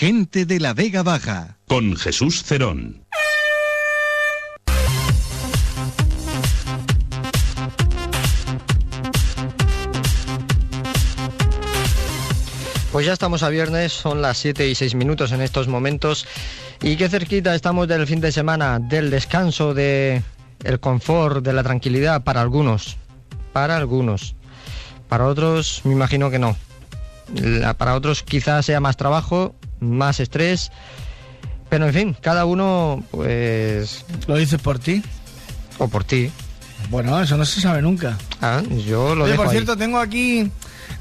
Gente de la Vega Baja. Con Jesús Cerón. Pues ya estamos a viernes, son las 7 y 6 minutos en estos momentos y qué cerquita estamos del fin de semana, del descanso, de el confort, de la tranquilidad para algunos, para algunos. Para otros me imagino que no. La- para otros quizás sea más trabajo, más estrés, pero en fin, cada uno pues ¿Lo dices por ti? o por ti. Bueno, eso no se sabe nunca. Ah, yo lo Oye, dejo por ahí. cierto, tengo aquí.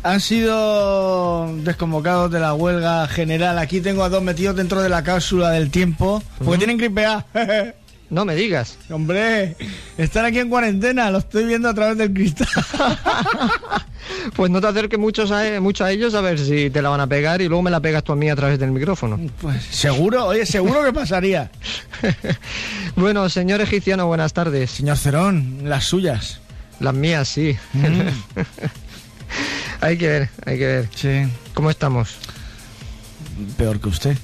Han sido desconvocados de la huelga general. Aquí tengo a dos metidos dentro de la cápsula del tiempo. Porque tienen gripe A. No me digas. Hombre, están aquí en cuarentena. Lo estoy viendo a través del cristal. Pues no te acerques mucho a, mucho a ellos a ver si te la van a pegar y luego me la pegas tú a mí a través del micrófono. Pues seguro, oye, seguro que pasaría. Bueno, señor egipciano, buenas tardes. Señor Cerón, las suyas. Las mías, sí. hay que ver, hay que ver. Sí. ¿Cómo estamos? Peor que usted.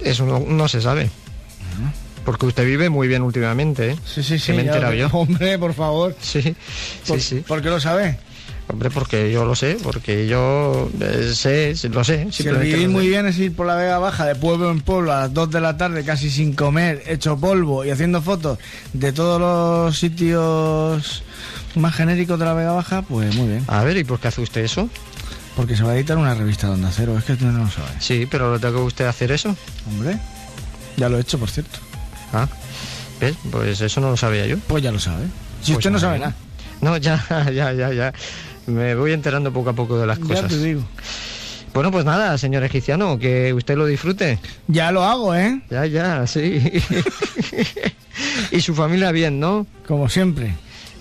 Eso no, no se sabe. Porque usted vive muy bien últimamente, ¿eh? Sí, sí, sí. Que me he enterado yo. Hombre, por favor. Sí, sí, ¿Por, sí. ¿Por qué lo sabe? Hombre, porque yo lo sé, porque yo eh, sé, lo sé. Si el vivir muy bien es ir por la Vega Baja de pueblo en pueblo a las 2 de la tarde casi sin comer, hecho polvo y haciendo fotos de todos los sitios más genéricos de la Vega Baja, pues muy bien. A ver, ¿y por qué hace usted eso? Porque se va a editar una revista de Onda Cero, es que tú no lo sabes. Sí, pero ¿lo tengo que usted hacer eso? Hombre, ya lo he hecho, por cierto. Ah, ¿ves? Pues eso no lo sabía yo. Pues ya lo sabe. Si Pues usted no sabe nada, No, ya, ya, ya, ya. Me voy enterando poco a poco de las ya cosas. te digo. Bueno, pues nada, señor egipciano, que usted lo disfrute. Ya lo hago, ¿eh? Ya, ya, sí. y su familia bien, ¿no? Como siempre.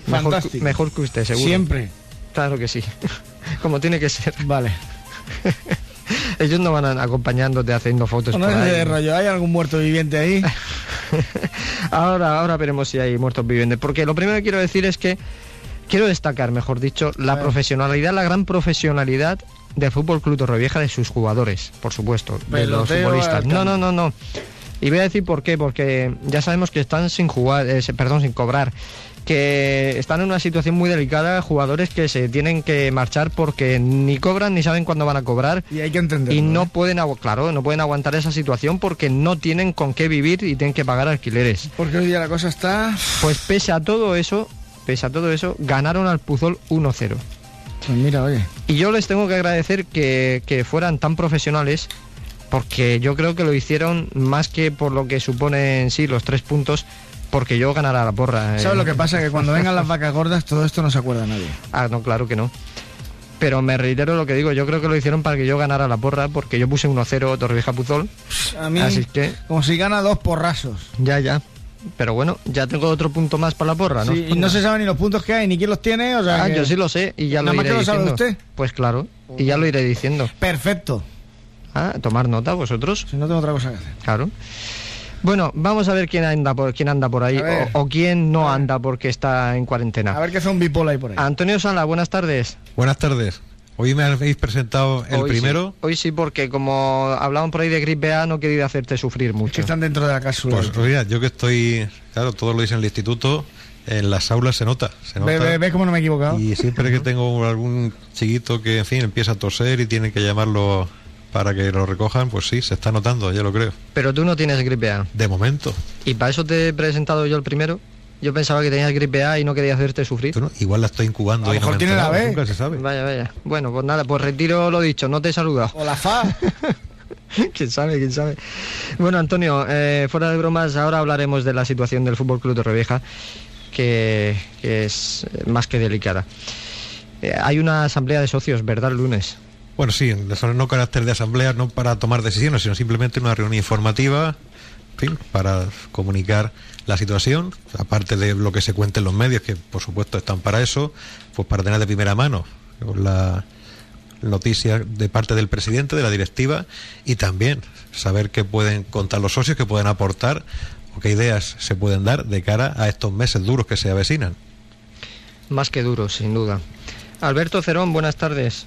Mejor, Fantástico. que- mejor que usted, seguro. Siempre. Claro que sí. Como tiene que ser. Vale. Ellos no van acompañándote haciendo fotos No por ahí. de rollo, ¿hay algún muerto viviente ahí? ahora, ahora veremos si hay muertos vivientes. Porque lo primero que quiero decir es que quiero destacar, mejor dicho, la profesionalidad, la gran profesionalidad del Fútbol Club Torrevieja de sus jugadores, por supuesto, de los Peloteo futbolistas. No, no, no, no. Y voy a decir por qué, porque ya sabemos que están sin jugar, eh, perdón, sin cobrar, que están en una situación muy delicada, jugadores que se tienen que marchar porque ni cobran ni saben cuándo van a cobrar Y hay que entenderlo. y no ¿eh? pueden, claro, no pueden aguantar esa situación porque no tienen con qué vivir y tienen que pagar alquileres. Porque hoy día la cosa está... Pues pese a todo eso, pese a todo eso, ganaron al Puzol 1-0. Pues mira, oye. Y yo les tengo que agradecer que, que fueran tan profesionales, porque yo creo que lo hicieron más que por lo que supone en sí los tres puntos, porque yo ganara la porra. ¿Sabes eh. lo que pasa? Que cuando vengan las vacas gordas, todo esto no se acuerda nadie. Ah, no, claro que no. Pero me reitero lo que digo, yo creo que lo hicieron para que yo ganara la porra, porque yo puse 1-0 Torrevieja Puzol, A mí, así que como si gana dos porrazos. ya, ya. Pero bueno, ya tengo otro punto más para la porra, ¿no? Sí, y no se sabe ni los puntos que hay, ni quién los tiene, o sea Ah, que- yo sí lo sé y ya Nada lo más iré que lo sabe diciendo. usted. Pues claro, y ya lo iré diciendo. Perfecto. Ah, tomar nota vosotros. Si no tengo otra cosa que hacer. Claro. Bueno, vamos a ver quién anda por quién anda por ahí A o, o quién no A anda porque está en A cuarentena. ver qué un bipolar ahí por ahí. Antonio Sala, buenas tardes. Buenas tardes. Hoy me habéis presentado el Hoy primero. sí. Hoy sí, porque como hablaban por ahí de gripe A, no he querido hacerte sufrir Es que mucho. están dentro de la cápsula. Pues mira, yo que estoy, claro, todo lo dicen en el instituto, en las aulas se nota, se nota. ve, ve, ve cómo no me he equivocado. Y siempre que tengo algún chiquito que, en fin, empieza a toser y tiene que llamarlo para que lo recojan, pues sí, se está notando, ya lo creo. Pero tú no tienes gripe A. De momento. Y para eso te he presentado yo el primero. Yo pensaba que tenías gripe A y no quería hacerte sufrir. No- igual la estoy incubando A lo no mejor he tiene la B. Nunca se sabe. Vaya, vaya. Bueno, pues nada, pues retiro lo dicho, no te he saludado. O la fa. quién sabe, quién sabe. Bueno, Antonio, eh, fuera de bromas, ahora hablaremos de la situación del Fútbol Club Torrevieja, que, que es eh, más que delicada. Eh, hay una asamblea de socios, ¿verdad? El lunes. Bueno, sí, no carácter de asamblea, no para tomar decisiones, sino simplemente una reunión informativa, en fin, para comunicar la situación, aparte de lo que se cuente en los medios, que por supuesto están para eso, pues para tener de primera mano la noticia de parte del presidente, de la directiva, y también saber qué pueden contar los socios, qué pueden aportar o qué ideas se pueden dar de cara a estos meses duros que se avecinan. Más que duro, sin duda. Alberto Cerón, buenas tardes.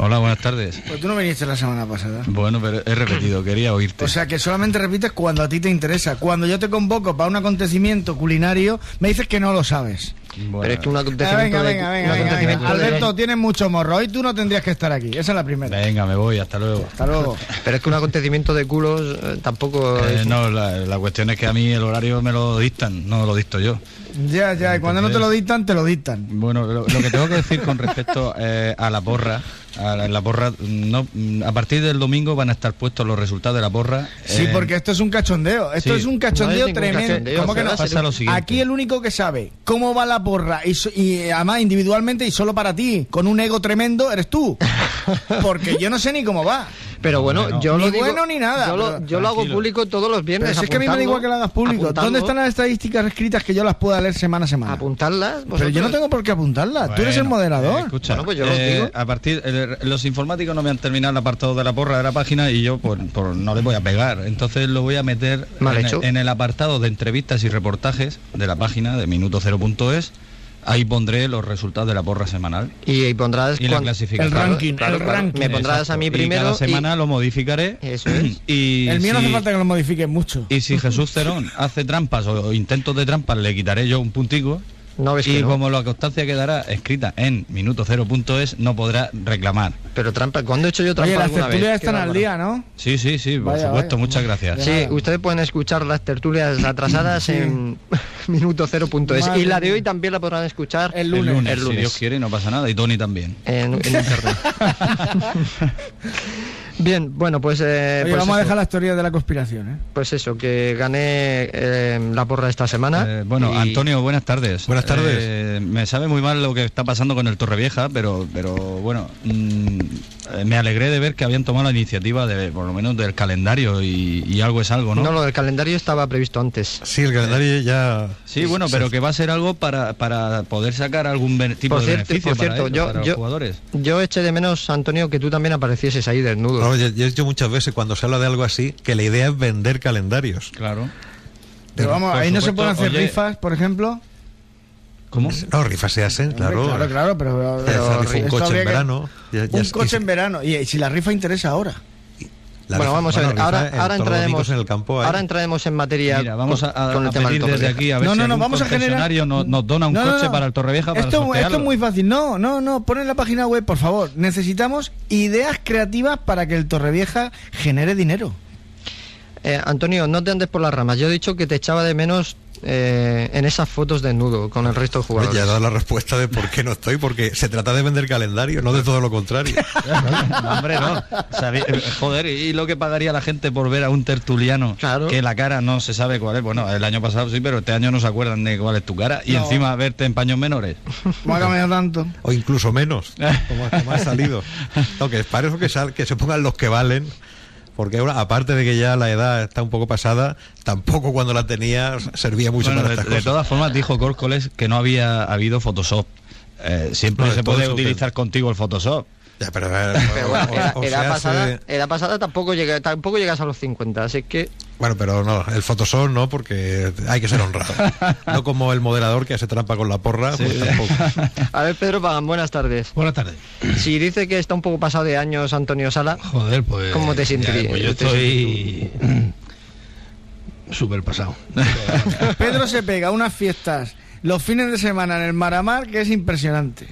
Hola, buenas tardes. Pues tú no viniste la semana pasada. Bueno, pero he repetido, quería oírte. O sea que solamente repites cuando a ti te interesa. Cuando yo te convoco para un acontecimiento culinario, me dices que no lo sabes. Bueno, Pero es que un Ah, acontecimiento venga, de- venga, venga, venga, acontecimiento venga. de- Alberto, tienes mucho morro. Hoy tú no tendrías que estar aquí. Esa es la primera. Venga, me voy, hasta luego. Hasta luego. Pero es que un acontecimiento de culos eh, tampoco Eh, es- no, la, la cuestión es que a mí el horario me lo dictan, no lo dicto yo. Ya, ya. Y cuando no te lo dictan, te lo dictan. Bueno, lo, lo que tengo que decir con respecto eh, a la porra, a la, porra, no, a partir del domingo van a estar puestos los resultados de la porra. Sí, eh, porque esto es un cachondeo. Esto sí. es un cachondeo tremendo. cachondeo, ¿Cómo que no? pasa lo siguiente. Aquí el único que sabe cómo va la porra y, so- y, eh, además individualmente y solo para ti, con un ego tremendo, eres tú. Porque yo no sé ni cómo va. Pero bueno, Bueno, yo ni lo digo, bueno ni nada, Yo lo, pero- yo lo hago público todos los viernes. Pero si es que a mí me da igual que lo hagas público. ¿Dónde están las estadísticas escritas que yo las pueda leer semana a semana? Apuntarlas. Pero yo vosotros. no tengo por qué apuntarlas. Tú eres el moderador. eh, escucha, Bueno, pues yo lo eh, digo. a partir los informáticos no me han terminado el apartado de la porra de la página y yo pues, por- no le voy a pegar. Entonces lo voy a meter Mal en, hecho. El, en el apartado de entrevistas y reportajes de la página de minuto cero.es. Ahí pondré los resultados de la porra semanal Y, y pondrás y la clasificación. El ranking, claro, el claro. ranking. Me pondrás Exacto. a mí Y primero. cada y- semana lo modificaré. Eso es. Y el mío no hace falta que lo modifiques mucho. Y si Jesús Cerón hace trampas o, o intentos de trampas, le quitaré yo un puntico. No ves que Y no. como la constancia quedará escrita en minuto cero.es, no podrá reclamar. Pero trampa, ¿cuándo he hecho yo trampa Oye, las alguna vez? tertulias están al día, ¿no? Sí, sí, sí, por Vaya, supuesto, vaya. muchas gracias. Sí, ustedes pueden escuchar las tertulias atrasadas en minuto cero.es. Madre Y la de hoy también la podrán escuchar El El lunes. lunes, El si lunes. Dios quiere, no pasa nada. Y Tony también. en, en internet. Bien, bueno, pues, eh, Oye, pues, vamos a dejar las teorías de la conspiración, ¿eh? pues eso, que gané eh, la porra esta semana. Eh, bueno, y- Antonio, buenas tardes. Buenas tardes. Eh, me sabe muy mal lo que está pasando con el Torrevieja, pero, pero bueno, mm, me alegré de ver que habían tomado la iniciativa de, por lo menos, del calendario y, y algo es algo, ¿no? No, lo del calendario estaba previsto antes. Sí, el calendario ya... Sí, bueno, pero que va a ser algo para, para poder sacar algún tipo Por de cierto- beneficio por para, cierto, ellos, yo- para yo- los jugadores. Yo eché de menos, Antonio, que tú también aparecieses ahí desnudo. No, ya, ya he dicho muchas veces cuando se habla de algo así que la idea es vender calendarios. Claro. Pero vamos, por ahí no se pueden hacer oye- rifas, por ejemplo. ¿Cómo? No, rifas se hacen, claro. Claro, claro, pero, pero rifa un coche en que- verano. ya- ya un es- coche y- en verano. Y, si la rifa interesa ahora. la bueno, vamos a ver, ahora, en ahora entraremos, en el campo. hay. ahora entraremos en materia Mira, vamos a, con, a- con el a tema del desde aquí a ver No, si no, no, vamos a generar- nos, nos dona un No, no, coche no. para el Torrevieja para esto, esto es muy fácil. No, no, no. Pon en la página web, por favor. Necesitamos ideas creativas para que el Torrevieja genere dinero. Eh, Antonio, no te andes por las ramas. Yo he dicho que te echaba de menos eh, en esas fotos desnudo con el resto de jugadores. ya he dado la respuesta de por qué no estoy, porque se trata de vender calendario, no de todo lo contrario. No, hombre, no. Eh, joder, ¿y lo que pagaría la gente por ver a un tertuliano Claro. que la cara no se sabe cuál es? Bueno, el año pasado sí, pero este año no se acuerdan de cuál es tu cara. Y No. encima verte en paños menores. No ha cambiado tanto. o incluso menos, como, como ha salido. No, que para eso que, sal- que se pongan los que valen, porque ahora, aparte de que ya la edad está un poco pasada, tampoco cuando la tenía servía mucho Bueno, para de, estas de cosas. todas formas, dijo Córcoles que no había habido Photoshop. Eh, siempre No, de se puede que- utilizar contigo el Photoshop. Ya, pero, a ver, Pero o- bueno, o- o hace- pasada, edad pasada tampoco, llega, tampoco llegas a los 50, así que Bueno, pero no, el Photoshop no, porque hay que ser honrado. No como el moderador que hace trampa con la porra, pues tampoco. A ver, Pedro Pagan, buenas tardes. Buenas tardes. Si dice que está un poco pasado de años Antonio Sala, Joder, pues. ¿Cómo te sentirías? Pues yo estoy. Súper pasado. Pedro se pega unas fiestas los fines de semana en el Maramar que es impresionante.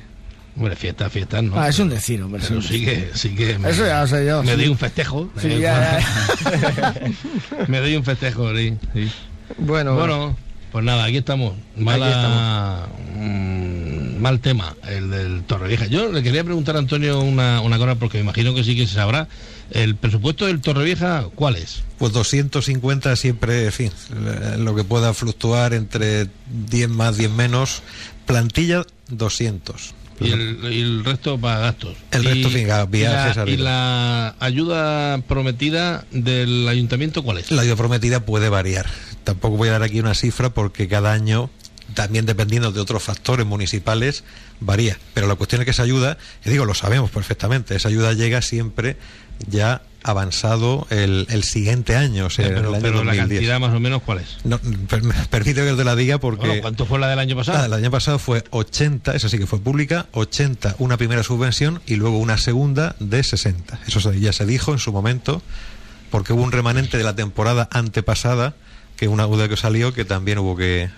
Hombre, fiestas, fiestas, ¿no? Ah, es un decir, hombre. Pero sí que, sí que. me- Eso ya lo sé yo. Me sí. doy un festejo. Sí, eh, ya, me doy un festejo, sí. sí. bueno, Bueno, pues nada, aquí estamos. Mala, mm, mal tema, el del Torrevieja. Yo le quería preguntar a Antonio una, una cosa, porque me imagino que sí que se sabrá. ¿El presupuesto del Torrevieja cuál es? Pues 250 siempre, en fin, lo que pueda fluctuar entre 10 más, 10 menos. Plantilla 200. Y el, y el resto para gastos. El resto, Y- venga, viajes, y la, y la ayuda prometida del ayuntamiento cuál es? La ayuda prometida puede variar. Tampoco voy a dar aquí una cifra porque cada año también dependiendo de otros factores municipales, varía. Pero la cuestión es que esa ayuda, y digo, lo sabemos perfectamente, esa ayuda llega siempre ya avanzado el, el siguiente año, o sea, pero, el año pero la 2010. cantidad más o menos, ¿cuál es? No, per- permíteme que te la diga porque... Bueno, ¿Cuánto fue la del año pasado? Ah, el año pasado fue 80, esa sí que fue pública, 80 una primera subvención y luego una segunda de 60. Eso ya se dijo en su momento, porque hubo un remanente de la temporada antepasada, que una duda que salió que también hubo que,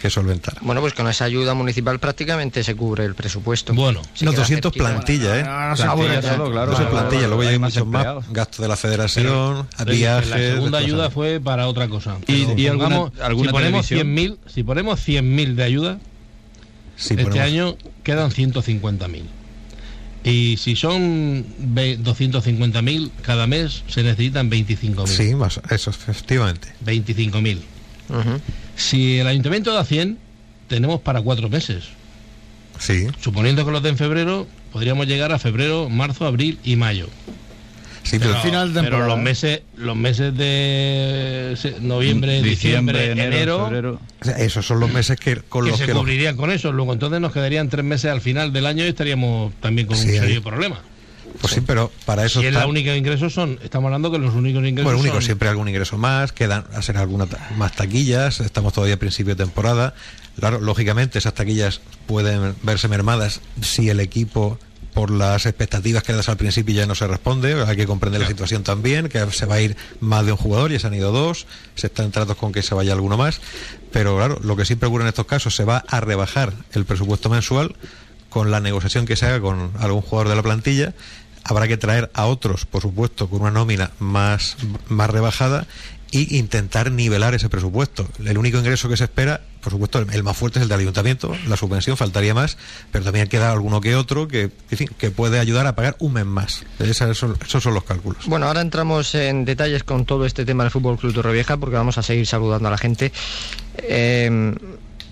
que solventar. Bueno, pues con esa ayuda municipal prácticamente se cubre el presupuesto. Bueno, Sí no, queda 200 cerquita. plantilla, ¿eh? No, no se Plantilla solo, claro. No sé, claro, plantilla, claro, luego hay más muchos más gastos de la federación, Pero viajes... la segunda ayuda fue para otra cosa. Y- y alguna- pongamos, alguna si ponemos televisión. 100.000 si ponemos 100.000 de ayuda, Sí, este ponemos- año quedan 150.000. Y si son ve- 250.000 cada mes, se necesitan 25.000. Sí, más, eso, efectivamente. 25.000. Ujú. Si el ayuntamiento da 100, tenemos para cuatro meses. Sí, Suponiendo que los den en febrero, podríamos llegar a febrero, marzo, abril y mayo. sí, pero, Al final de pero los meses, los meses de noviembre, diciembre, enero, febrero. o sea, esos son los meses que con que los se que los- cubrirían con eso. Luego entonces nos quedarían tres meses al final del año y estaríamos también con Sí, un ahí. serio problema. Pues sí, pero para eso Si es la única ingresos son, estamos hablando que los únicos ingresos Bueno, único, son- siempre hay algún ingreso más, quedan a ser algunas ta- más taquillas, estamos todavía a principio de temporada. Claro, lógicamente esas taquillas pueden verse mermadas si el equipo por las expectativas que das al principio ya no se responde, hay que comprender la situación también, que se va a ir más de un jugador, ya se han ido dos, se están en tratos con que se vaya alguno más, pero claro, lo que siempre ocurre en estos casos, se va a rebajar el presupuesto mensual con la negociación que se haga con algún jugador de la plantilla, habrá que traer a otros, por supuesto, con una nómina más, más rebajada y intentar nivelar ese presupuesto. El único ingreso que se espera, por supuesto, el, el más fuerte es el del ayuntamiento, la subvención faltaría más, pero también queda alguno que otro que, en fin, que puede ayudar a pagar un mes más. Son- esos son los cálculos. Bueno, ahora entramos en detalles con todo este tema del Fútbol Club Torrevieja porque vamos a seguir saludando a la gente. Eh,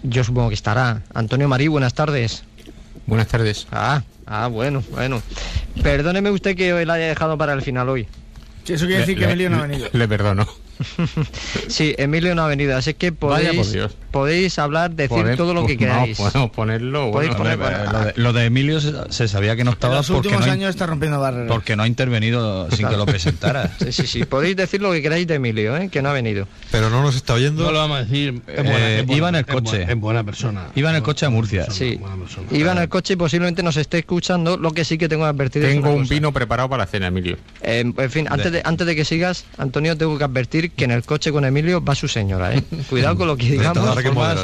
yo supongo que estará. Antonio Marí, buenas tardes. Buenas tardes. Ah, ah, bueno, bueno. Perdóneme usted que hoy la haya dejado para el final hoy. Sí, eso quiere decir que Emilio no ha venido. Le perdono. Sí, Emilio no ha venido, así que por podéis, Dios. podéis hablar, decir Poner- todo lo que no, queráis. podemos ponerlo. Bueno, poner- Lo de, lo de Emilio se, se sabía que no En estaba los porque últimos no, años está rompiendo barreras. porque no ha intervenido sin que lo presentara. Sí, sí, sí, podéis decir lo que queráis de Emilio, ¿eh? que no ha venido. Pero no nos está oyendo. No lo vamos a decir. Eh, buena, es buena- iba en el coche. Es buena persona. Iba en el coche a Murcia. Buena Sí, persona. iba en el coche y posiblemente nos esté escuchando, lo que sí que tengo que advertir es Tengo un cosa. vino preparado para la cena, Emilio. Eh, en fin, antes de, antes de que sigas, Antonio, tengo que advertir que en el coche con Emilio va su señora, ¿eh? Cuidado con lo que digamos.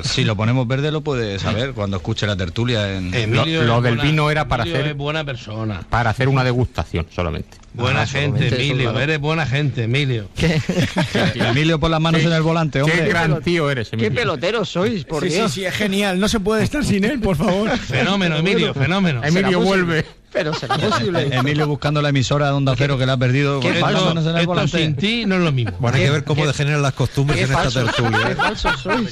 que si lo ponemos verde lo puede saber cuando escuche la tertulia en... Emilio Lo- del buena- vino era para Emilio hacer- es buena persona. Para hacer una degustación solamente. Buena Ah, gente, Emilio. claro. Eres buena gente, Emilio. ¿Qué, Emilio pon las manos Qué- en el volante, Qué hombre. gran tío eres, qué Emilio. peloteros sois, por sí, sí, Dios. sí, es genial. No se puede estar sin él, por favor. Fenómeno, Emilio, fenómeno. Emilio, vuelve. Pero será posible. Emilio buscando la emisora de Onda Cero que la ha perdido. qué con las falso. manos en el Esto volante. sin ti no es lo mismo. Bueno, hay Qué- que ver cómo qué- degeneran las costumbres Qué en esta tertulia. qué falsos sois.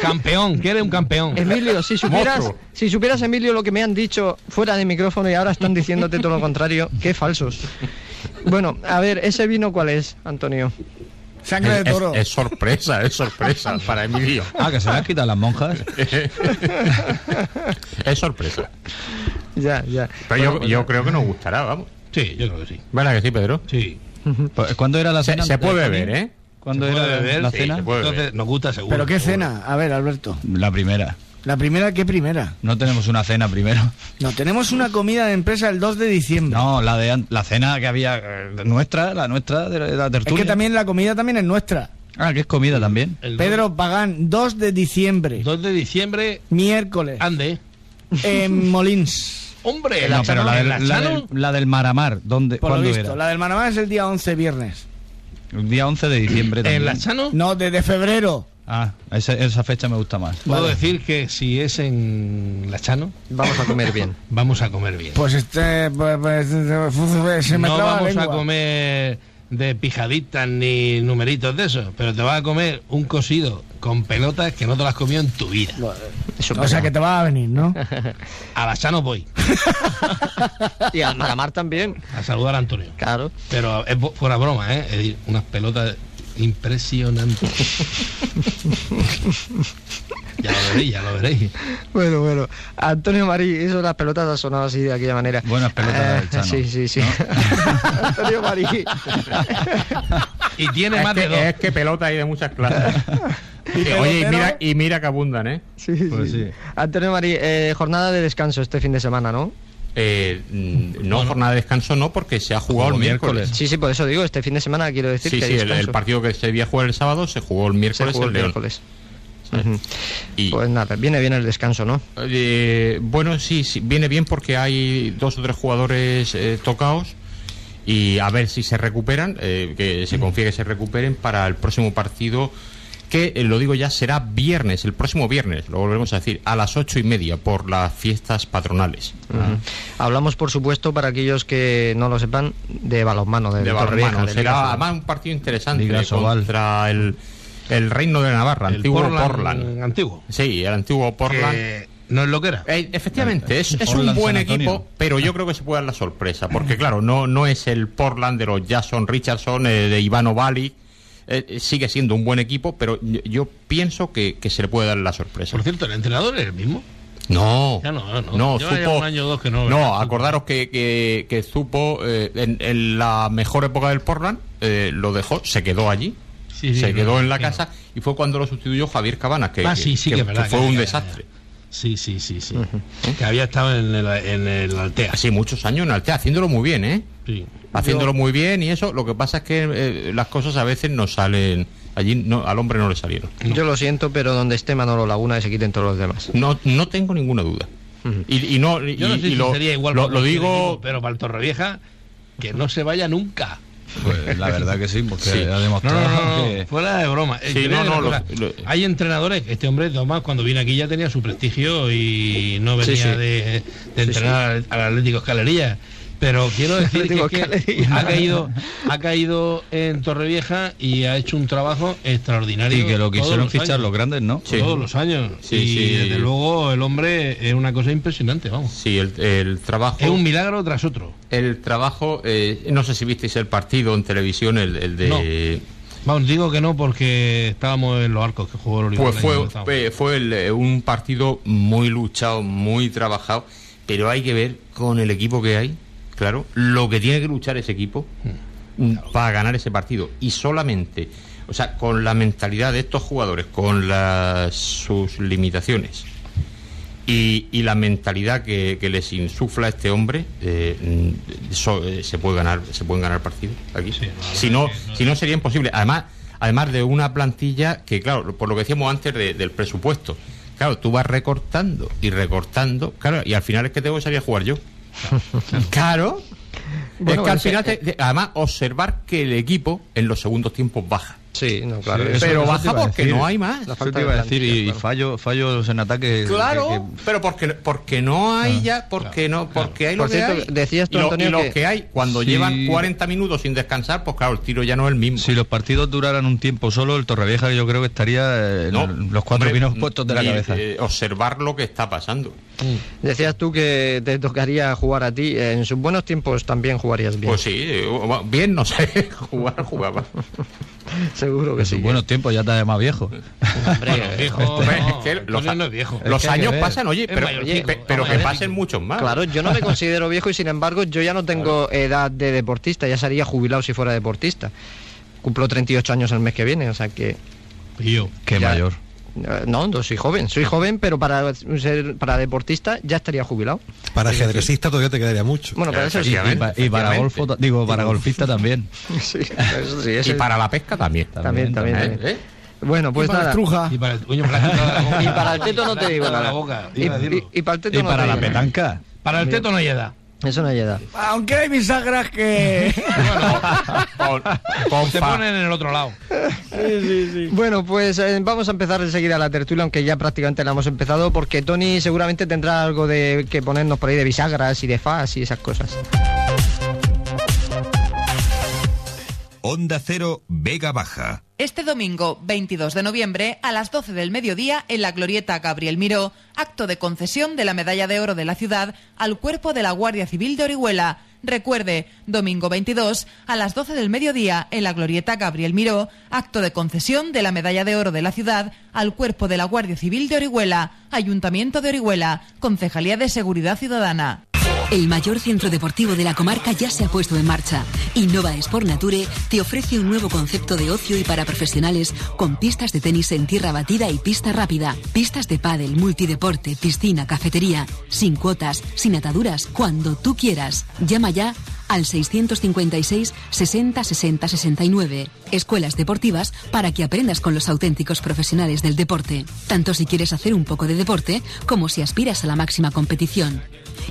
Campeón, que eres un campeón. Emilio, si supieras, si supieras, Emilio, lo que me han dicho fuera de micrófono y ahora están diciéndote todo lo contrario, qué falsos. Bueno, a ver, ¿ese vino cuál es, Antonio? Sangre de Es, toro. es sorpresa, es sorpresa para Emilio. Ah, que se las quitan las monjas. es sorpresa. Ya, ya. Pero Bueno, yo, pues yo ya. creo que nos gustará, vamos. Sí, yo creo que sí. ¿Verdad que sí, Pedro? Sí. Pues, ¿Cuándo era la Se, cena? se puede Antonio? ver, ¿eh? ¿Cuándo ¿Se era beber? la Sí, cena? Entonces, nos gusta seguro. ¿Pero qué seguro. cena? A ver, Alberto. La primera. ¿La primera qué primera? No tenemos una cena primero. No, tenemos una comida de empresa el 2 de diciembre. No, la de an- la cena que había eh, nuestra, la nuestra de la, de la es tertulia. que también la comida también es nuestra. Ah, que es comida también. El Pedro Pagán, 2 de diciembre, 2 de diciembre, miércoles, ande. en Molins. Hombre, No, pero la, ¿en del, la, Lachano? del, la del Maramar, ¿dónde, Por lo ¿cuándo visto. era? La del Manamá es el día 11, viernes. El día 11 de diciembre también. ¿En Lachano? No, desde febrero. Ah, esa, esa fecha me gusta más. Puedo Vale. decir que si es en Lachano, Vamos a comer bien. vamos a comer bien. Pues este. Pues, pues, se me no la vamos a comer de pijaditas ni numeritos de esos, pero te vas a comer un cocido con pelotas que no te las has comido en tu vida. Eso O sea que te va a venir, ¿no? A Lachano voy Y al Maramar también. a saludar a Antonio. Claro. Pero es fuera broma, ¿eh? Es decir, unas pelotas impresionantes. Ya lo veréis, ya lo veréis. Bueno, bueno. Antonio Marí, eso las pelotas ha sonado así de aquella manera. Buenas pelotas del Chano, Sí, sí, sí. Antonio Marí. Y tiene Es más de dos. que, es que pelota hay de muchas clases. Y, Oye, y mira, y mira que abundan, ¿eh? Sí, Pues sí. sí. Antonio Marí, eh, jornada de descanso este fin de semana, ¿no? Eh, mm, no, jornada de descanso no, porque se ha jugado el miércoles. miércoles. Sí, sí, por eso digo, este fin de semana quiero decir Sí, que sí, el, el partido que se debía jugar el sábado se jugó el se miércoles en el León. miércoles. Y, Pues nada, viene bien el descanso, ¿no? eh, bueno, sí, sí, viene bien porque hay dos o tres jugadores eh, tocados y a ver si se recuperan, eh, que se confía que se recuperen para el próximo partido que eh, lo digo ya será viernes, el próximo viernes, lo volvemos a decir, a las ocho y media por las fiestas patronales. Hablamos, por supuesto, para aquellos que no lo sepan, de balonmano, de, de Torrevieja, balonmano. de Será Liga además un partido interesante contra el, el Reino de Navarra, El antiguo Portland Portland. antiguo. Sí, el antiguo Portland. Que no es lo que era. Eh, efectivamente, es, es un buen equipo, pero yo creo que se puede dar la sorpresa, porque claro, no, no es el Portland de los Jason Richardson, eh, de Ivano Bali, eh, eh, sigue siendo un buen equipo, pero yo, yo pienso que, que se le puede dar la sorpresa. Por cierto, el entrenador es el mismo. No, Ya no, no. Lleva ya un año o dos que no, No, acordaros que, que, que Zupo eh, en, en la mejor época del Portland eh, lo dejó, se quedó allí, Sí, sí, se no, quedó en la no. casa y fue cuando lo sustituyó Javier Cabanas, que, Ah, sí, que verdad, fue un desastre. Sí, sí, sí, sí. Que había estado en el, en el Altea. Así muchos años en Altea, haciéndolo muy bien, ¿eh? Sí. Haciéndolo muy bien y eso, lo que pasa es que eh, las cosas a veces no salen, allí no, al hombre no le salieron. Yo lo siento, pero donde esté Manolo Laguna se quiten todos los demás. No, no tengo ninguna duda. Y, y no, y, Yo no sé y si lo, sería igual lo, lo digo, equipo, pero para el Torrevieja, que no se vaya nunca. Pues la verdad que sí, porque Sí. ha demostrado no, no, no, que... fuera de broma. Eh, Sí, lo- lo- Hay entrenadores, este hombre, Tomás, cuando viene aquí ya tenía su prestigio y no venía Sí, sí. de, de entrenar al Atlético Escalería. Pero quiero decir que, es que Escalería. ha caído ha caído en Torrevieja y ha hecho un trabajo extraordinario. Y que lo quisieron los fichar años. los grandes, ¿no? Sí. Todos los años. Sí, y sí. desde luego el hombre es una cosa impresionante, vamos. sí, el, el trabajo... Es un milagro tras otro. El trabajo, eh, no sé si visteis el partido en televisión, el, el de... Vamos, digo que no porque estábamos en los arcos que jugó el Pues Olivar, fue, estábamos. fue, fue el, eh, un partido muy luchado, muy trabajado, pero hay que ver con el equipo que hay, claro, lo que tiene que luchar ese equipo mm, para ganar ese partido. Y solamente, o sea, con la mentalidad de estos jugadores, con las, sus limitaciones y, y la mentalidad que, que les insufla este hombre, eh, so- eh, se puede ganar, se pueden ganar partidos aquí. Sí, si no, si no sería imposible. Además, además de una plantilla que, claro, por lo que decíamos antes de- del presupuesto, claro, tú vas recortando y recortando, claro, y al final es que tengo que salir a jugar yo. Claro. Bueno, es que al final, te- te- además, observar que el equipo en los segundos tiempos baja. Sí, no, claro. Sí, Pero baja porque decir. no hay más. La falta te iba a de decir, y, claro. fallo, fallos en ataque. Claro, que- que- pero porque porque no hay ya, porque no, porque hay lo Por que cierto, hay. decías tú, y, lo- Antonio, y los que- que hay cuando Sí. llevan 40 minutos sin descansar, pues claro, el tiro ya no es el mismo. Si los partidos duraran un tiempo solo, el Torrevieja yo creo que estaría eh, en No, los cuatro hombre, pinos puestos de la cabeza. eh, observar lo que está pasando. Decías tú que te tocaría jugar a ti. En sus buenos tiempos también jugarías bien. Pues sí, eh, bien, no sé, jugar jugaba. Seguro que en sí. sus buenos tiempos ya te más viejo. Hombre, Bueno, viejo, Hombre, no, es que los, no es viejo. años pasan, oye, pero, pero que pasen muchos más. Claro, yo no me considero viejo y sin embargo yo ya no tengo edad de deportista, ya sería jubilado si fuera deportista. Cumplo 38 años el mes que viene, o sea que... Yo. Qué Ya. mayor. Eh, No, no soy joven, soy joven, pero para ser para deportista ya estaría jubilado. Para ajedrecista todavía te quedaría mucho. Bueno, para eso sí. Y, Efectivamente, pa- y para golfo, digo, para golfista también. Sí, eso sí, eso Y para la pesca también. también, también, ¿Eh? también. ¿Eh? Bueno, pues y para nada. estruja. Y para el, la. Y para teto no te digo nada. Y, para el teto Y no para te la digo nada. petanca. Para el teto no hay edad. Eso no hay edad. Aunque hay bisagras que. Con Se ponen en el otro lado. Bueno, pues eh, vamos a empezar enseguida la tertulia, aunque ya prácticamente la hemos empezado, porque Tony seguramente tendrá algo de que ponernos por ahí de bisagras y de fas y esas cosas. Onda Cero Vega Baja. Este domingo 22 de noviembre a las 12 del mediodía en la Glorieta Gabriel Miró, acto de concesión de la Medalla de Oro de la ciudad al cuerpo de la Guardia Civil de Orihuela. Recuerde, domingo 22 a las 12 del mediodía en la Glorieta Gabriel Miró, acto de concesión de la Medalla de Oro de la ciudad al Cuerpo de la Guardia Civil de Orihuela, Ayuntamiento de Orihuela, Concejalía de Seguridad Ciudadana. El mayor centro deportivo de la comarca ya se ha puesto en marcha. Innova Sport Nature te ofrece un nuevo concepto de ocio y para profesionales con pistas de tenis en tierra batida y pista rápida, pistas de pádel, multideporte, piscina, cafetería, sin cuotas, sin ataduras, cuando tú quieras. Llama ya al 656 60 60 69. Escuelas deportivas para que aprendas con los auténticos profesionales del deporte, tanto si quieres hacer un poco de deporte como si aspiras a la máxima competición.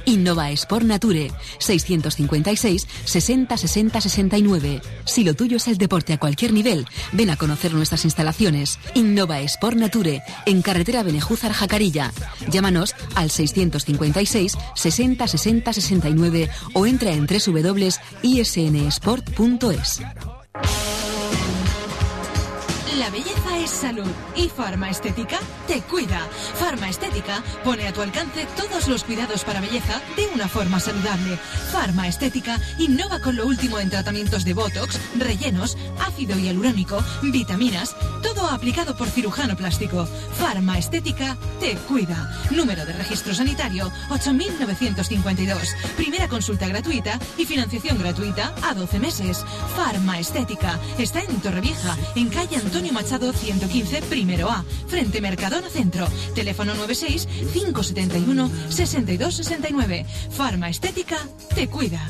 Innova Sport Nature 656 60 60 69. Si lo tuyo es el deporte a cualquier nivel, ven a conocer nuestras instalaciones. Innova Sport Nature en carretera Benejúzar Jacarilla. Llámanos al 656 60 60 69 o entra en www.isnsport.es. La belleza salud y Farma Estética te cuida. Farma Estética pone a tu alcance todos los cuidados para belleza de una forma saludable. Farma Estética innova con lo último en tratamientos de botox, rellenos, ácido hialurónico, vitaminas, todo aplicado por cirujano plástico. Farma Estética te cuida. Número de registro sanitario 8952. Primera consulta gratuita y financiación gratuita a 12 meses. Farma Estética está en Torrevieja, en calle Antonio Machado 115, primero A, frente Mercadona Centro. Teléfono 96 571 6269. Farma Estética te cuida.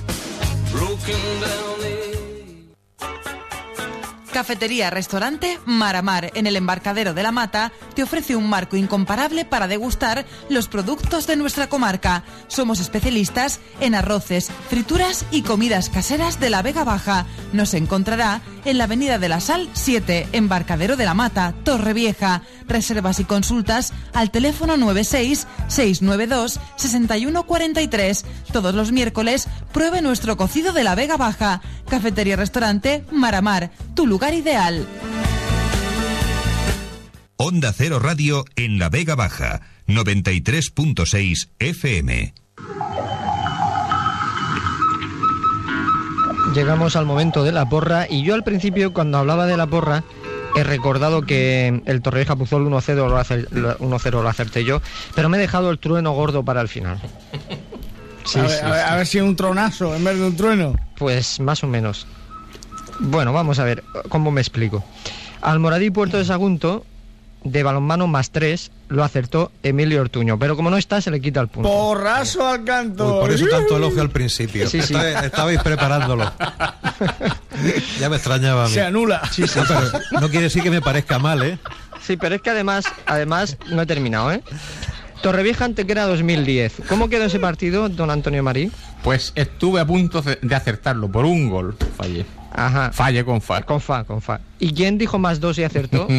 Cafetería Restaurante Maramar en el embarcadero de la Mata te ofrece un marco incomparable para degustar los productos de nuestra comarca. Somos especialistas en arroces, frituras y comidas caseras de la Vega Baja. Nos encontrará en la Avenida de la Sal 7, embarcadero de la Mata, Torrevieja. Reservas y consultas al teléfono 96 692 6143. Todos los miércoles pruebe nuestro cocido de la Vega Baja. Cafetería Restaurante Maramar, tu lugar ideal. Onda Cero Radio en La Vega Baja, 93.6 FM. Llegamos al momento de la porra y yo al principio cuando hablaba de la porra he recordado que el Torrevieja Puzol 1-0 lo, acer- lo- 1-0 lo acerté yo, pero me he dejado el trueno gordo para el final. Sí, a, ver, sí, a, ver, sí. a ver si es un tronazo en vez de un trueno. Pues más o menos. Bueno, vamos a ver, ¿cómo me explico? Almoradí Puerto de Sagunto, de balonmano más 3, lo acertó Emilio Ortuño, pero como no está, se le quita el punto. Porrazo al canto. Uy, por eso tanto elogio al principio. Sí, sí. Estabais- Estabais preparándolo. ya me extrañaba a mí. Se anula. Sí, sí, No, pero no quiere decir que me parezca mal, ¿eh? Sí, pero es que además, además no he terminado, ¿eh? Torrevieja Antequera 2010. ¿Cómo quedó ese partido, don Antonio Marí? Pues estuve a punto de de acertarlo por un gol. Fallé. Ajá. Falle con fa. Con fa, con fa. ¿Y quién dijo más dos y acertó?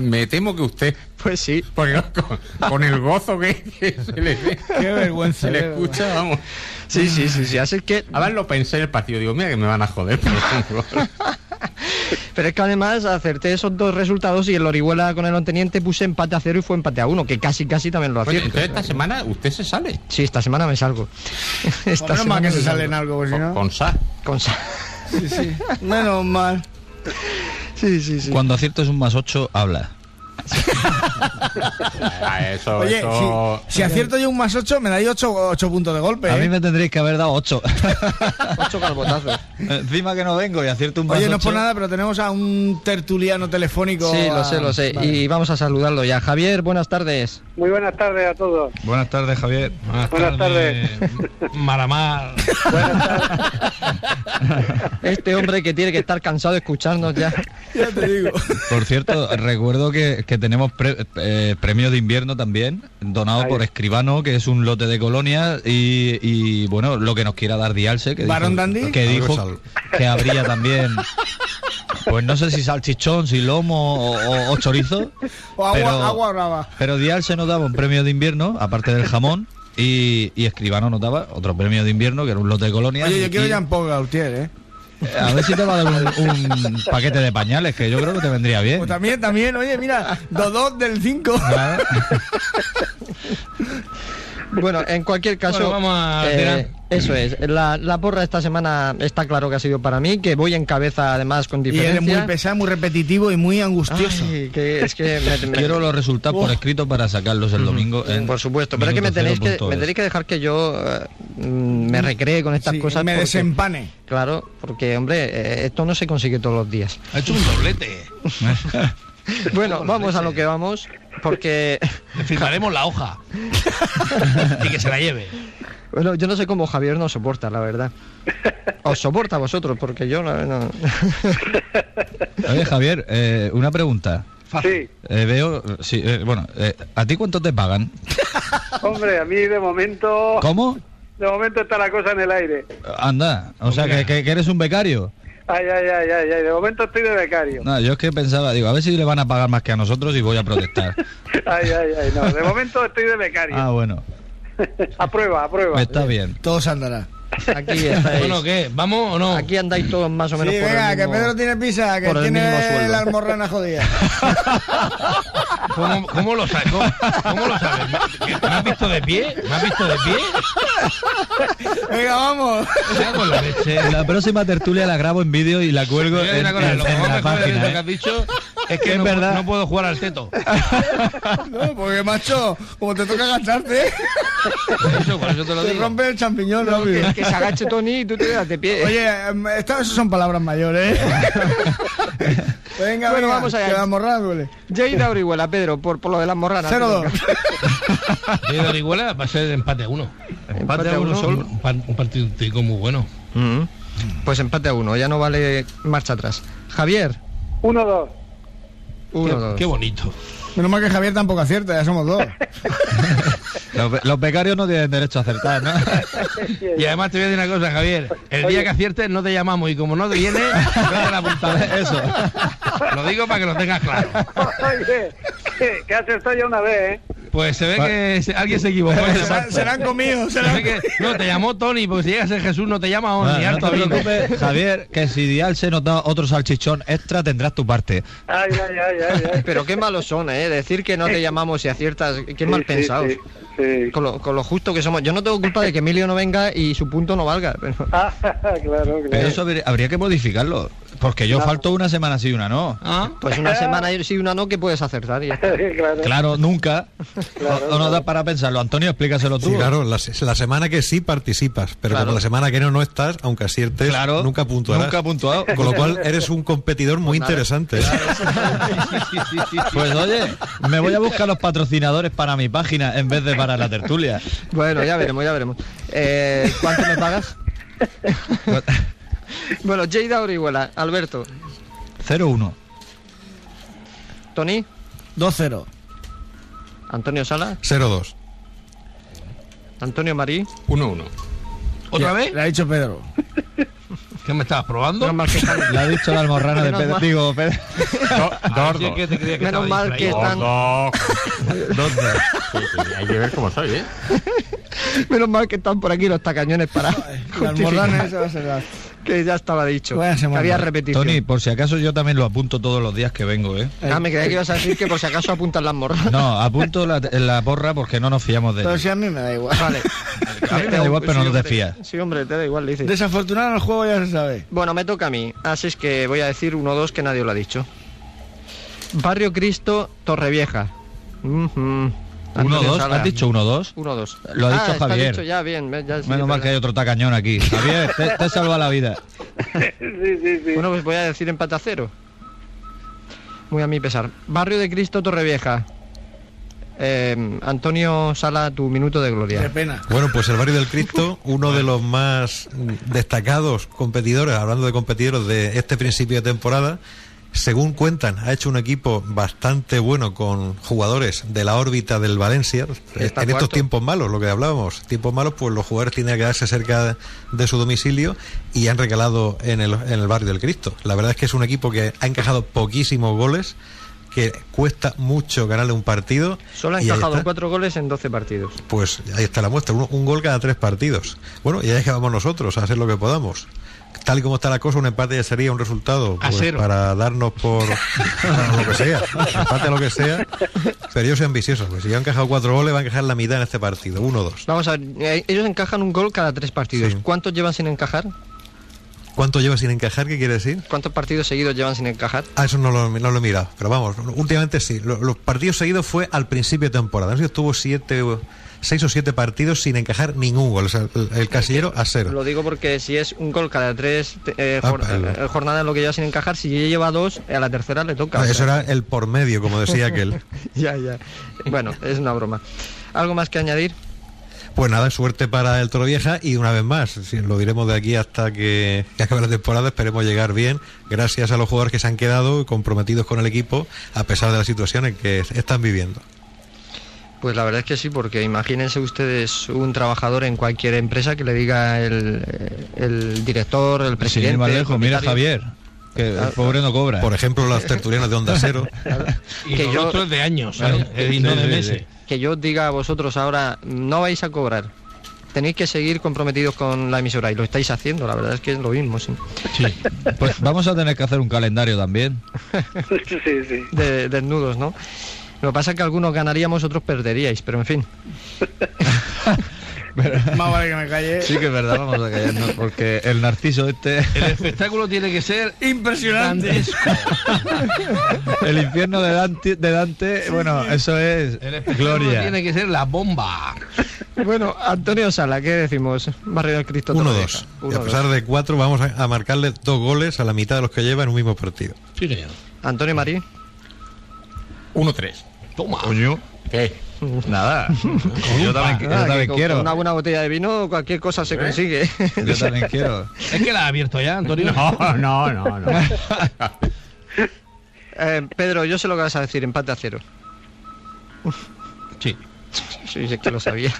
Me temo que usted, Pues sí. porque con, con el gozo que, que se le ve, Qué vergüenza. se le escucha, vamos. Sí, sí, sí, sí. Así que. Además lo pensé en el partido, digo, mira que me van a joder por. Pero es que además acerté esos dos resultados y el Orihuela con el Onteniente puse empate a cero y fue empate a uno, que casi casi también lo Bueno, acierto. entonces esta semana usted se sale. Sí, esta semana me salgo. Esta que semana se me sale salgo. en algo, porque si Con, no. con sa. Con sa- Sí, sí. Menos mal. Sí, sí, sí. Cuando aciertes un más 8, habla. Eso, Oye, eso. si, si acierto yo un más 8, me dais 8, puntos de golpe. A mí ¿eh? me tendréis que haber dado 8. Ocho calbotazos. Encima que no vengo y acierto un más Oye, no es por nada, pero tenemos a un tertuliano telefónico. Sí, lo sé, lo sé. Vale. Y vamos a saludarlo ya. Javier, buenas tardes. Muy buenas tardes a todos. Buenas tardes, Javier. Buenas tardes. Maramar. Este hombre que tiene que estar cansado de escucharnos ya. Ya te digo. Por cierto, recuerdo que, que tenemos pre- eh, premio de invierno también, donado Ahí. por Escribano, que es un lote de colonias, y, y, bueno, lo que nos quiera dar Dialse, que ¿Barón dijo, Dandy? que, dijo sal- que habría también, pues no sé si salchichón, si lomo o, o- o chorizo, O agua, pero, agua brava. pero Dialse nos daba un premio de invierno, aparte del jamón, y, y Escribano nos daba otro premio de invierno, que era un lote de colonias. Oye, yo quiero y- ya un poco Gautier, ¿eh? A ver si te va a dar un, un paquete de pañales, que yo creo que te vendría bien. Pues también, también, oye, mira, dos del 5. Bueno, en cualquier caso, Bueno, vamos a eh, eso es. La, la porra esta semana está claro que ha sido para mí, que voy en cabeza además con Y diferencia. eres muy pesado, muy repetitivo y muy angustioso. Ay, que es que me- me- Quiero los resultados por escrito para sacarlos el domingo. en por supuesto, pero es que me tenéis que, me minuto0.es. tenéis que dejar que yo eh, mm, me recree con estas Sí, cosas. me porque- desempane. Claro, porque hombre, eh, esto no se consigue todos los días. Ha hecho un doblete. Bueno, vamos a lo que vamos, porque firmaremos la hoja. y que se la lleve. bueno, yo no sé cómo Javier nos soporta, la verdad. Os soporta a vosotros, porque yo no. no- Oye, Javier, eh, una pregunta. Sí, Eh, veo, sí, eh, bueno, eh, ¿a ti cuánto te pagan? hombre, a mí de momento... ¿Cómo? De momento está la cosa en el aire. Anda, o sea, que, que- que eres un becario. Ay, ay, ay, ay, ay, de momento estoy de becario. No, yo es que pensaba, digo, a ver si le van a pagar más que a nosotros y voy a protestar. Ay, ay, ay, no, de momento estoy de becario. Ah, bueno, A prueba, a prueba. está bien. Todo se andará. Aquí estáis. Bueno, ¿qué? ¿Vamos o no? Aquí andáis todos más o Sí, menos por venga, el que mismo- Pedro tiene pizza, que por tiene la almorrana jodida. ¿Cómo, cómo lo sabes? ¿Cómo, cómo lo sabes? ¿Me, me has visto de pie? ¿Me has visto de pie? Venga, vamos. La leche. La próxima tertulia la grabo en vídeo y la cuelgo en, en- lo que en la jode de página. eso que ¿eh? has dicho es que Es no, verdad. no puedo jugar al teto. No, porque macho, como te toca gastarte, Por eso, por eso te lo te digo. rompe el champiñón. Que, que se agache Tony y tú te quedas de pie. Oye, em, estas son palabras mayores. ¿eh? venga, Bueno, venga, vamos allá. que la almorrana duele. Jade Orihuela, Pedro, por, por lo de las morranas. 0-2. Y de Orihuela va a ser empate a uno. Empate a uno solo. Un, un partido muy bueno. Mm. Pues empate a uno, ya no vale marcha atrás. Javier, 1-2. uno, Qué, dos. qué bonito. Menos mal que Javier tampoco acierta, ya somos dos. Los, los becarios no tienen derecho a acertar, ¿no? Y además te voy a decir una cosa, Javier. El día que aciertes no te llamamos y como no te viene, vete a la punta. Eso. Lo digo para que lo tengas claro. Oye, que, que has ya una vez, ¿eh? Pues se ve que se- alguien se equivocó. comidos, Se que- no, te llamó Tony, porque si llega a ser Jesús no te llama no te Javier, que si Dial se nota otro salchichón extra, tendrás tu parte. Ay, ay, ay, ay, ay. Pero qué malos son, ¿eh? Decir que no te llamamos y aciertas, qué mal Sí, pensados. sí, sí. Con, lo, con lo justo que somos. Yo no tengo culpa de que Emilio no venga y su punto no valga. Pero... Ah, claro, claro. Pero eso habría, habría que modificarlo. Porque yo falto una semana sí y una no. Ah, Pues una semana y sí, una no, que puedes acertar. y ya claro. Claro, nunca. Claro, o, o no da para pensarlo. Antonio, explícaselo tú. Sí, claro, la, se- la semana que sí participas, pero Claro. como la semana que no no estás, aunque aciertes, Claro, nunca puntuarás. nunca ha puntuado. Con lo cual eres un competidor muy interesante. Pues oye, me voy a buscar los patrocinadores para mi página en vez de para la tertulia. Bueno, ya veremos, ya veremos. Eh, ¿Cuánto me pagas? bueno, Jada Orihuela, Alberto, 0-1. Tony, 2-0. Antonio Sala, 0-2. Antonio Marí. 1-1. ¿Otra Ya, vez? Le ha dicho Pedro. ¿Qué me estabas probando? Menos mal que están, Le ha dicho la almorrana de Pedro. mal. Digo, Pedro. Ah, sí, que te que menos mal que distraído. están, Sí, sí, hay que ver cómo soy, ¿eh? menos mal que están por aquí los tacañones para La almorrana esa va a ser la... que ya estaba dicho. Que había repetición. Tony, por si acaso yo también lo apunto todos los días que vengo, ¿eh? Ah, me creía que ibas a decir que por si acaso apuntan las morras. No, apunto la, la porra porque no nos fiamos de Pero si a mí me da igual. Vale. A mí me da igual, pero no te fías. Sí, hombre, te da igual, le dices. Desafortunado el juego ya se sabe. Bueno, me toca a mí, así es que voy a decir uno o dos que nadie lo ha dicho. Barrio Cristo, Torrevieja. Antonio 1-2, Sala. ¿has dicho 1-2? 1-2. Lo ha Ah, dicho está Javier. dicho ya, bien. ya sí, Menos mal que hay otro tacañón aquí. Javier, te, te salva la vida. Sí, sí, sí. Bueno, pues voy a decir empate a cero. Muy a mi pesar. Barrio de Cristo, Torrevieja. Eh, Antonio Sala, tu minuto de Qué gloria. pena. Bueno, pues el Barrio del Cristo, uno de los más destacados competidores, hablando de competidores de este principio de temporada, según cuentan, ha hecho un equipo bastante bueno con jugadores de la órbita del Valencia. Está en estos tiempos malos, lo que hablábamos, tiempos malos, pues los jugadores tienen que quedarse cerca de su domicilio y han recalado en el, en el Barrio del Cristo. La verdad es que es un equipo que ha encajado poquísimos goles, que cuesta mucho ganarle un partido. Solo ha encajado cuatro goles en 12 partidos. Pues ahí está la muestra, un, un gol cada tres partidos. Bueno, y ahí es que vamos nosotros a hacer lo que podamos. Tal y como está la cosa, un empate ya sería un resultado pues, para darnos por bueno, lo que sea, empate a lo que sea. Pero yo soy ambicioso, pues si ya han encajado cuatro goles, van a encajar la mitad en este partido, uno o dos. Vamos a ver, eh, ellos encajan un gol cada tres partidos. Sí. ¿Cuántos llevan sin encajar? ¿Cuánto lleva sin encajar? ¿Qué quiere decir? ¿Cuántos partidos seguidos llevan sin encajar? Ah, eso no lo, no lo he mirado, pero vamos, últimamente sí. Lo- los partidos seguidos fue al principio de temporada. No sé si estuvo siete, seis o siete partidos sin encajar ningún gol. O sea, el, el casillero a cero. Lo digo porque si es un gol cada tres eh, Ah, jor- eh, jornadas lo que lleva sin encajar, si lleva dos, a la tercera le toca. Ah, eso sea. era el por medio, como decía aquel. ya, ya. Bueno, es una broma. ¿Algo más que añadir? Pues nada, suerte para el Toro Vieja y una vez más, lo diremos de aquí hasta que, que acabe la temporada, esperemos llegar bien, gracias a los jugadores que se han quedado comprometidos con el equipo, a pesar de la situación en que están viviendo. Pues la verdad es que sí, porque imagínense ustedes un trabajador en cualquier empresa que le diga el, eh, el director, el presidente. más lejos, mira. Javier, que el pobre no cobra. Por ejemplo, las tertulianas de Onda Cero. Y Que los yo- otros de años, ¿sabes? Eh, y no de meses. Que yo os diga a vosotros ahora, no vais a cobrar. Tenéis que seguir comprometidos con la emisora y lo estáis haciendo, la verdad es que es lo mismo, sí. Sí. Pues vamos a tener que hacer un calendario también. Sí, sí. De, desnudos, ¿no? Lo que pasa es que algunos ganaríamos, otros perderíais, pero en fin. Más vale que me calle. Sí que es verdad, vamos a callarnos, porque el narciso este, El espectáculo tiene que ser Impresionante. dantesco. el infierno de Dante, de Dante bueno, eso es El espectáculo gloria. tiene que ser la bomba. Bueno, Antonio Sala, ¿qué decimos? Barrio del Cristo. 1-2. Torrevieja. Y a pesar de cuatro, vamos a, a marcarle dos goles a la mitad de los que lleva en un mismo partido. Sí, señor. Antonio Marí. 1-3. Toma. Coño, ¿Qué? nada. yo también, yo Nada, que con- quiero. con una buena botella de vino cualquier cosa se consigue. Yo también quiero. Es que la ha abierto ya, Antonio. No, no, no, no. Eh, Pedro, yo sé lo que vas a decir, empate a cero. Sí. Sí, sí que lo sabía.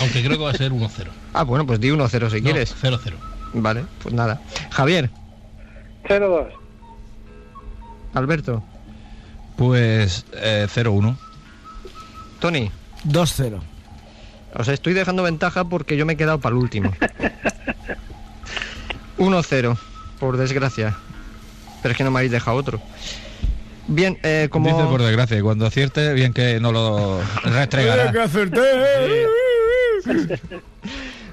Aunque creo que va a ser 1-0. ah, bueno, pues di 1-0 si No, quieres. 0-0. Vale, pues nada. Javier, 0-2. Alberto, Pues eh, 0-1. Tony. 2-0. O sea, estoy dejando ventaja porque yo me he quedado para el último. 1-0, por desgracia. Pero es que no me habéis dejado otro. Bien, eh, como... Dice por desgracia, y cuando acierte, bien que no lo restregará. que acerté!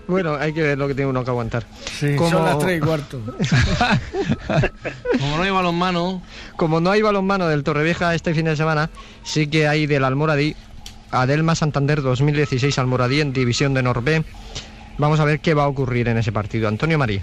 Bueno, hay que ver lo que tiene uno que aguantar. Sí, Como- son las 3 y cuarto. Como no hay balonmano, Como no hay balonmano del Torrevieja este fin de semana, sí que hay del Almoradí, Adelma Santander 2016 Almoradí en División de Norbe. Vamos a ver qué va a ocurrir en ese partido. Antonio Marí.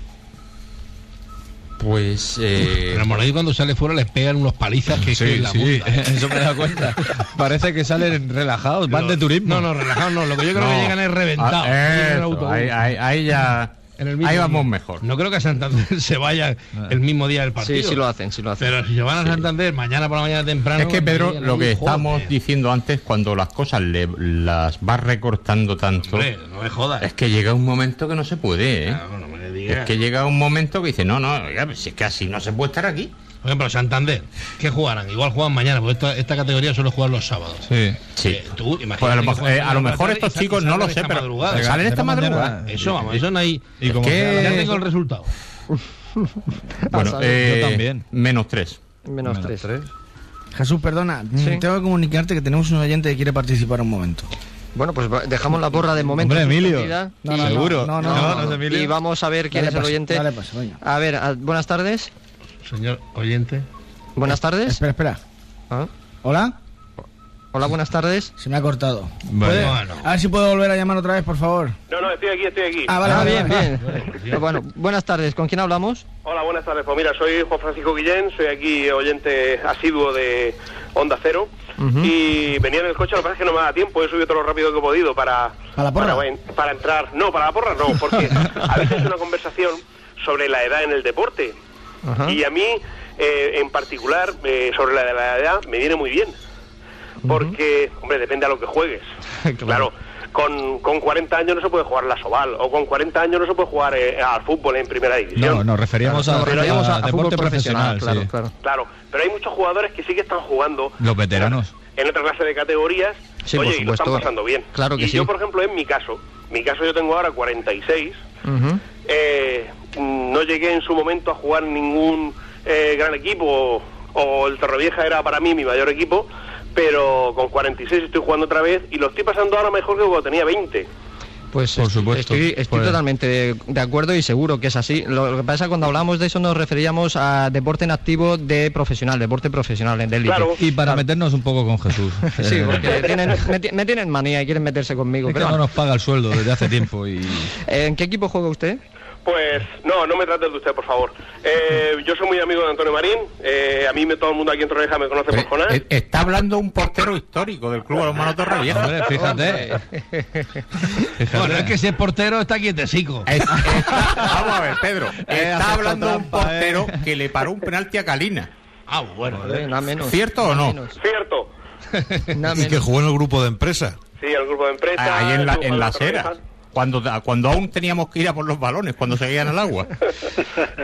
Pues. Eh, el Moradí cuando sale fuera les pegan unos palizas que, que Sí, la sí, punta. eso me da cuenta. Parece que salen relajados, van de turismo. No, no, relajados no. Lo que yo creo que llegan es reventados. Ah, ahí ya. En el mismo ahí vamos día. mejor. No creo que a Santander se vaya el mismo día del partido. Sí, sí lo hacen, sí lo hacen. Pero si se van a Santander mañana por la mañana temprano. Es que Pedro, lo que joder. estamos diciendo antes, cuando las cosas le- las vas recortando tanto, Hombre, no me jodas. es que llega un momento que no se puede, ¿eh? Bueno, no me digas. Es que llega un momento que dice, no, no, oiga, si es que así no se puede estar aquí. Por ejemplo, Santander, ¿qué jugarán? Igual juegan mañana, porque esta, esta categoría suele jugar los sábados. Sí. Sí. Eh, tú, imagínate Pues a lo, mejor- eh, a lo mejor estos chicos no lo sé, pero madrugada. salen esta madrugada. Eso, vamos, eso no hay. Y sea Ya tengo el resultado. Bueno, saber. eh, Yo también. Menos tres. Menos Menos tres. tres. Jesús, perdona, mm, Sí. tengo que comunicarte que tenemos un oyente que quiere participar un momento. Bueno, pues dejamos la porra de momento. Hombre, Emilio. suspendida No, y- no, no, ¿Seguro? No, no, No, no. no es Emilio. Y vamos a ver quién Dale es el paso, oyente. Dale paso. A ver, a- buenas tardes. Señor oyente. Buenas tardes. Espera, espera. Ah, ¿Hola? Hola, buenas tardes. Se me ha cortado. Vale. ¿Puede- Bueno. A ver si puedo volver a llamar otra vez, por favor. No, no, estoy aquí, estoy aquí. Ah, vale, Ah, vale, bien, vale. bien. Bueno, buenas tardes. ¿Con quién hablamos? Hola, buenas tardes. Pues mira, soy Juan Francisco Guillén, soy aquí oyente asiduo de Onda Cero. Y venía en el coche, lo que pasa es que no me da tiempo, he subido todo lo rápido que he podido para, ¿Para la porra? para, para entrar. No, para la porra no, porque habéis hecho una conversación sobre la edad en el deporte. Ajá. Y a mí, eh, en particular, eh, sobre la de la edad, me viene muy bien. Porque, hombre, depende a lo que juegues. claro. Con, con 40 años no se puede jugar la Soval, o con 40 años no se puede jugar eh, al fútbol en primera división. No, nos referíamos a, referíamos a- a a deporte fútbol profesional, sí. claro, claro. Claro, pero hay muchos jugadores que sí que están jugando Los veteranos. en otra clase de categorías, Sí, por oye, y lo están pasando bien. Claro que y sí. yo, por ejemplo, en mi caso, mi caso yo tengo ahora 46, Ujú. eh, mm, no llegué en su momento a jugar ningún eh, gran equipo o el Torrevieja era para mí mi mayor equipo, pero con 46 estoy jugando otra vez y lo estoy pasando ahora mejor que cuando tenía 20. Pues Por est- supuesto. estoy, estoy Pues- totalmente de, de acuerdo y seguro que es así. Lo, lo que pasa es que cuando hablamos de eso nos referíamos a deporte en activo de profesional, deporte profesional, de élite. Y para meternos un poco con Jesús. Sí, Eh, porque tienen, me, ti- me tienen manía y quieren meterse conmigo. es que pero no nos paga el sueldo desde hace tiempo y ¿En qué equipo juega usted? Pues no, no me trates de usted, por favor. Eh, yo soy muy amigo de Antonio Marín. eh, a mí me, todo el mundo aquí en Torrevieja me conoce por Jonás. Eh, Está hablando un portero histórico del club Balonmano Torrevieja. Hombre, fíjate. Bueno, es que si es portero está quietecico. Vamos a ver, Pedro. Eh, Está hablando un portero que le paró un penalti a Calina. Ah, bueno. nada menos. ¿Cierto o no? Cierto. Y que jugó en el grupo de empresa. Sí, el grupo de empresas. Ahí en, la, en las Torrevieja. eras. Cuando, cuando aún teníamos que ir a por los balones, cuando seguían al agua.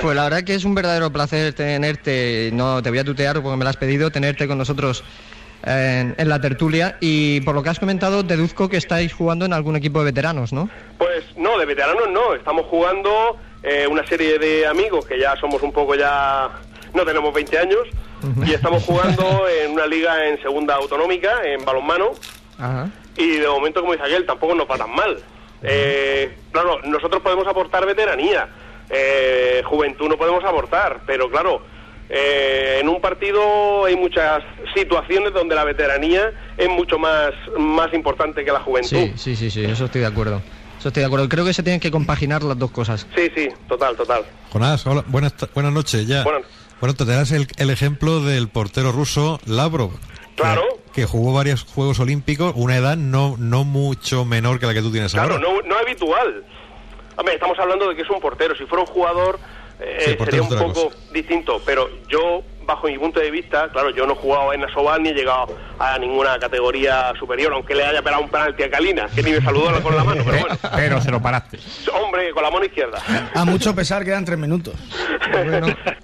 Pues la verdad que es un verdadero placer tenerte, no te voy a tutear porque me lo has pedido, tenerte con nosotros en, en la tertulia y por lo que has comentado deduzco que estáis jugando en algún equipo de veteranos, ¿no? Pues no, de veteranos no. Estamos jugando eh, una serie de amigos que ya somos un poco ya... No tenemos 20 años y estamos jugando en una liga en segunda autonómica, en balonmano. Ajá. Y de momento, como dice aquel, tampoco nos va tan mal. Eh, claro, nosotros podemos aportar veteranía, eh, juventud no podemos aportar, pero claro, eh, en un partido hay muchas situaciones donde la veteranía es mucho más, más importante que la juventud. Sí, sí, sí, sí, eso estoy de acuerdo. Eso estoy de acuerdo. Creo que se tienen que compaginar las dos cosas. Sí, sí, total, total. Jonás, hola, buenas, buenas noches ya. Bueno, te das el, el ejemplo del portero ruso Lavrov. Claro. Que, que jugó varios Juegos Olímpicos, una edad no, no mucho menor que la que tú tienes Claro, ahora. no, no habitual. Hombre, estamos hablando de que es un portero. Si fuera un jugador, eh, Sí, portero sería un poco distinto. Pero yo, bajo mi punto de vista, claro, yo no he jugado en Asobal ni he llegado a ninguna categoría superior, aunque le haya pegado un penalti a Calina, que ni me saludó con la mano. Pero bueno, Pero se lo paraste. hombre, con la mano izquierda. A mucho pesar quedan tres minutos.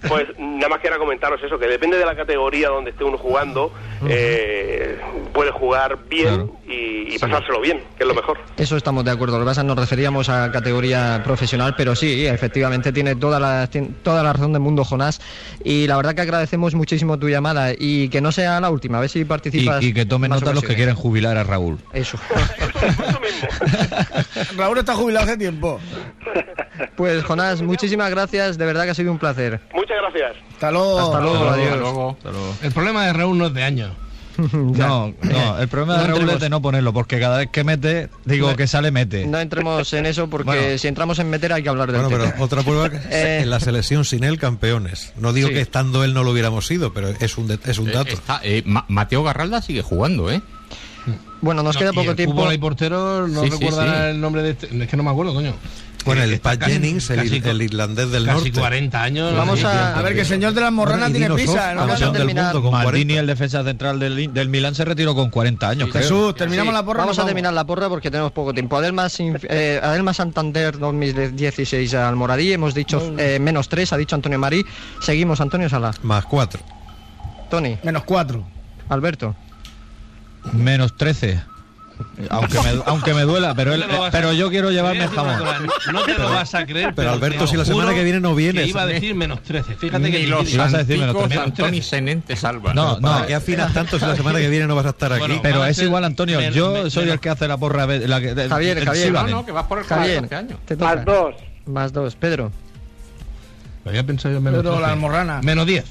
Pues nada más que era comentaros eso, que depende de la categoría donde esté uno jugando, eh, puede jugar bien y, y pasárselo bien, que es lo mejor. Eso estamos de acuerdo. Lo que pasa es que nos referíamos a categoría profesional, pero sí, efectivamente tiene toda la, tiene toda la razón del mundo, Jonás. Y la verdad que agradecemos muchísimo tu llamada y que no sea la última. A ver si y, participas. y que tomen nota los que quieren jubilar a Raúl. Eso. Raúl está jubilado hace tiempo. Pues Jonás, muchísimas gracias. De verdad que ha sido un placer. Muchas gracias. Hasta luego. Hasta luego, adiós. Hasta luego. El problema de Raúl no es de años. No, no, el problema de No Raúl entremos- es de no ponerlo, porque cada vez que mete, digo No- que sale, mete. No entremos en eso porque Bueno. si entramos en meter hay que hablar del Bueno, tema. pero otra prueba que Eh. en la selección sin él campeones. No digo Sí. que estando él no lo hubiéramos sido, pero es un, de- es un Eh, dato. está- eh, Ma- Mateo Garralda sigue jugando, ¿eh? Bueno, nos No, queda y poco el tiempo. fútbol hay porteros, no Sí, sí, recuerda sí. el nombre de este. Es que no me acuerdo, coño. Bueno, el Está Pat casi- Jennings, el, casi- el irlandés del casi norte. 40 años. Vamos Sí, a- A ver, que el señor de las morranas tiene Sof, ¿no? Vamos a campeón del terminar. mundo con Maldini, 40. el defensa central del, del Milán, se retiró con 40 años, creo. Jesús, terminamos Sí, la porra. Vamos nos a terminar la porra porque tenemos poco tiempo. Adelma, eh, Adelma Santander 2016 al Moradí. Hemos dicho eh, menos 3, ha dicho Antonio Marí. Seguimos, Antonio Sala. Más cuatro. Tony, Menos cuatro. Alberto. Menos 13. Aunque me, aunque me duela, pero, él- No lo pero yo quiero llevarme decir jamón. No te lo vas a creer. Pero, Alberto, si la semana que viene no vienes. que iba a decir menos 13. Fíjate que los. Ibas a decir menos santicos trece. Antoni Senente salva. No, no. ¿Para qué afinas tanto si la semana que viene no vas a estar aquí? Bueno, Pero es ser igual, Antonio. Yo soy el que hace la porra. de- La, que- de- Javier, de- Javier. No, que vas por el Javier, 14 años. te toca. Más dos. Más dos. Pedro. Había pensado yo en menos Pedro, 13. la almorrana. Menos 10.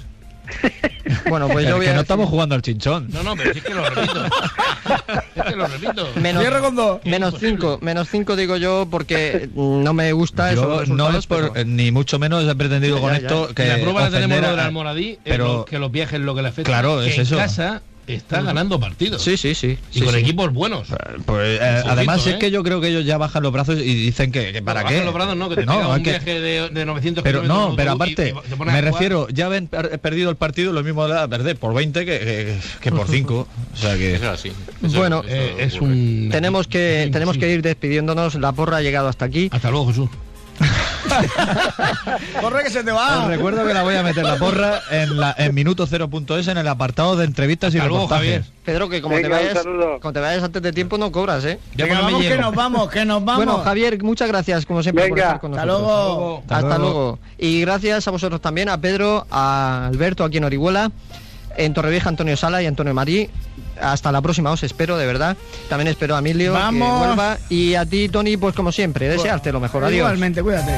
Bueno, pues Es yo voy que a no estamos jugando al chinchón. No, no, pero sí que lo repito. es que lo repito. Menos, Cierra con dos. menos cinco, menos cinco digo yo porque no me gusta Yo no resultados, es por, pero- ni mucho menos he pretendido Ya, con ya, esto ya. que la prueba la tenemos lo del Almoradí, pero pero que los viajes lo que le afecta. Claro, que es en eso. casa está ganando partidos. Sí, sí, sí. Y sí, con sí. equipos buenos. pues eh, además es ¿eh? que yo creo que ellos ya bajan los brazos y dicen que, que para No, qué bajan los brazos, no, que te no, pega un que- viaje de, de 900 pero no pero y- aparte y me refiero ya ven per- perdido el partido lo mismo da perder por 20 que, que, que por 5 o sea que Eso es así. Eso- Bueno, eso Eh, es un. Tenemos que, tenemos que ir despidiéndonos. La porra ha llegado hasta aquí. Hasta luego, Jesús. Corre que se te va. Os recuerdo que la voy a meter la porra en, la, en minuto 0.es en el apartado de entrevistas y Hasta luego. Javier. Pedro, que como Venga, te vayas, saludo. como te vayas antes de tiempo no cobras, ¿eh? Venga, vamos, que nos vamos, que nos vamos. Bueno, Javier, muchas gracias como siempre por estar con hasta nosotros. luego. Hasta, luego. Y gracias a vosotros también, a Pedro, a Alberto aquí en Orihuela, en Torrevieja Antonio Sala y Antonio Marí. Hasta la próxima, os espero, de verdad. También espero a Emilio Vamos. que vuelva. Y a ti, Tony, pues como siempre, desearte lo mejor. Adiós. Igualmente, cuídate.